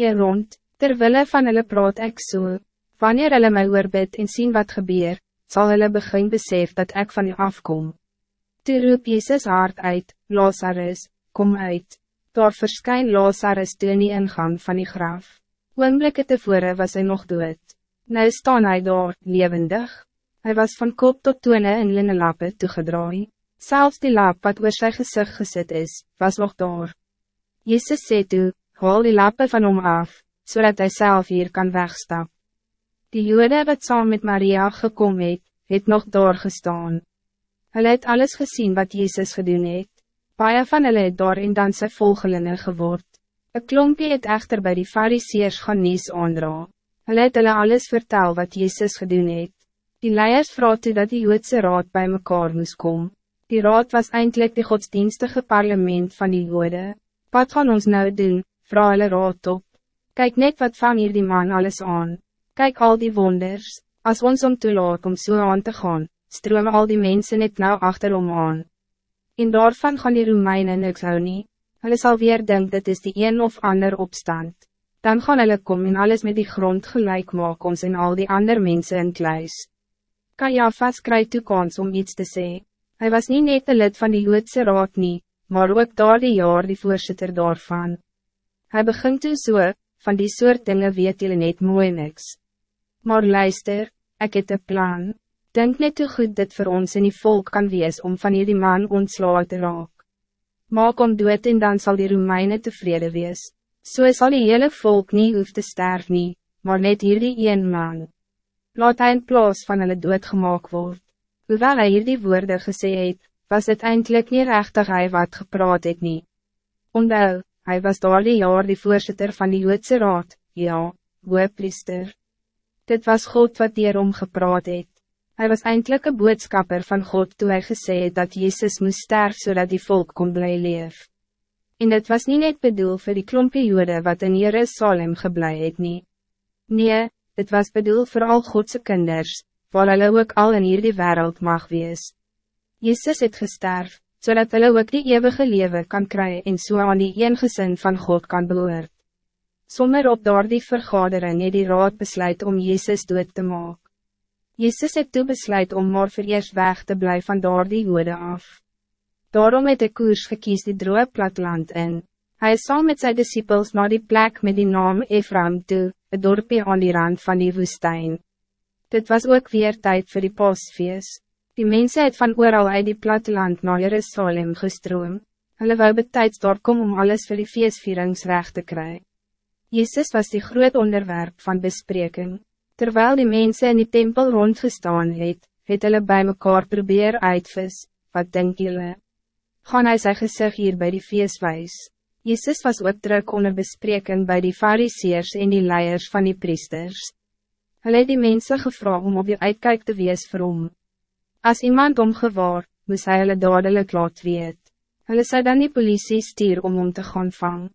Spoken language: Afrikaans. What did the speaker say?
Je rond, terwille van hulle praat ek so, wanneer hulle my oorbid en sien wat gebeur, zal hulle begin besef dat ik van u afkom. Toe roep Jezus hard uit, Lazarus, kom uit. Daar verskyn Lazarus toe in die ingang van die graf. Oomblikke tevore was hij nog dood. Nou staan hij daar, levendig. Hij was van kop tot tone in linnelappe toegedraai. Zelfs die lap wat oor sy gezicht gezet is, was nog daar. Jezus sê toe, haal die lappe van hom af, zodat hij zelf hier kan wegstap. Die jode wat saam met Maria gekom het, het nog daar gestaan. Hulle het alles gezien wat Jezus gedoen het. Paie van hulle het daar en dan sy volgelinge geword. Een klompje het echter bij die fariseers gaan nies aandra. Hulle het hulle alles vertel wat Jezus gedoen het. Die leiers vraag toe dat die Joodse raad bij mekaar moest komen. Die raad was eindelijk de godsdienstige parlement van die Jode. Wat gaan ons nou doen, vraag hulle raad op. Kijk net wat van hier die man alles aan. Kijk al die wonders, als ons om toelaat om so aan te gaan, stroom al die mensen net nou achterom aan. En daarvan gaan die Romeinen niks hou nie. Hulle sal weer denk dit is die een of ander opstand. Dan gaan hulle kom en alles met die grond gelijk maak ons en al die ander mensen in kluis. Kajafas kry toe kans om iets te zeggen. Hij was niet net de lid van die Joodse raad nie, maar ook daar die jaar die voorzitter daarvan. Hij begint toe so, van die soort dingen weet jullie net mooi niks. Maar luister, ik het een plan. Denk net hoe goed dit voor ons in die volk kan wees om van hierdie man ontslagen te raak. Maak om dood en dan zal die Romeinen tevreden wees. So zal die hele volk niet hoef te sterven, nie, maar net hierdie een man. Laat hy in plaas van hulle doodgemaak word. Hoewel hy hierdie woorde gesê het, was het eindelijk niet rechtig hy wat gepraat het nie. Ondel, hij was daar die jaar die voorzitter van die Joodse Raad, ja, priester. Dit was God wat hierom gepraat het. Hij was eindelijk een boodschapper van God toen hij het dat Jezus moest sterven zodat die volk kon blij leef. En dit was niet net bedoel voor die klompie jode wat in Jerusalem geblij het nie. Nee, dit was bedoel voor al Godse kinders, waar hulle ook al in hierdie wereld mag wees. Jezus het gesterf, zodat hulle ook die eeuwige leven kan krijgen en so aan die een gezin van God kan behoort. Sommer op daar die vergadering het die raad besluit om Jezus dood te maken. Jezus het toe besluit om maar vir eers weg te blijven van daar die woede af. Daarom het de koers gekies die droe platland in. Hij is saam met zijn disciples naar die plek met die naam Ephraim toe, het dorpje aan die rand van die woestijn. Dit was ook weer tijd voor die pasfeest. Die mensen het van ooral uit die platteland naar Jerusalem gestroom. Hulle wou betijds doorkom om alles voor die feestvierings recht te krijgen. Jezus was die groot onderwerp van bespreking. Terwijl die mensen in die tempel rondgestaan het, het hulle bij mekaar probeer uitvis, wat denk julle? Gaan hy sy gezicht hier bij die feestwijs? Jezus was ook druk onder bespreking bij die fariseers en die leiers van die priesters. Hulle het die mensen gevra om op je uitkijk te wees vir hom. As iemand omgewaar, moes hy hulle dadelijk laat weet. Hulle sy dan die politie stuur om om te gaan vangen.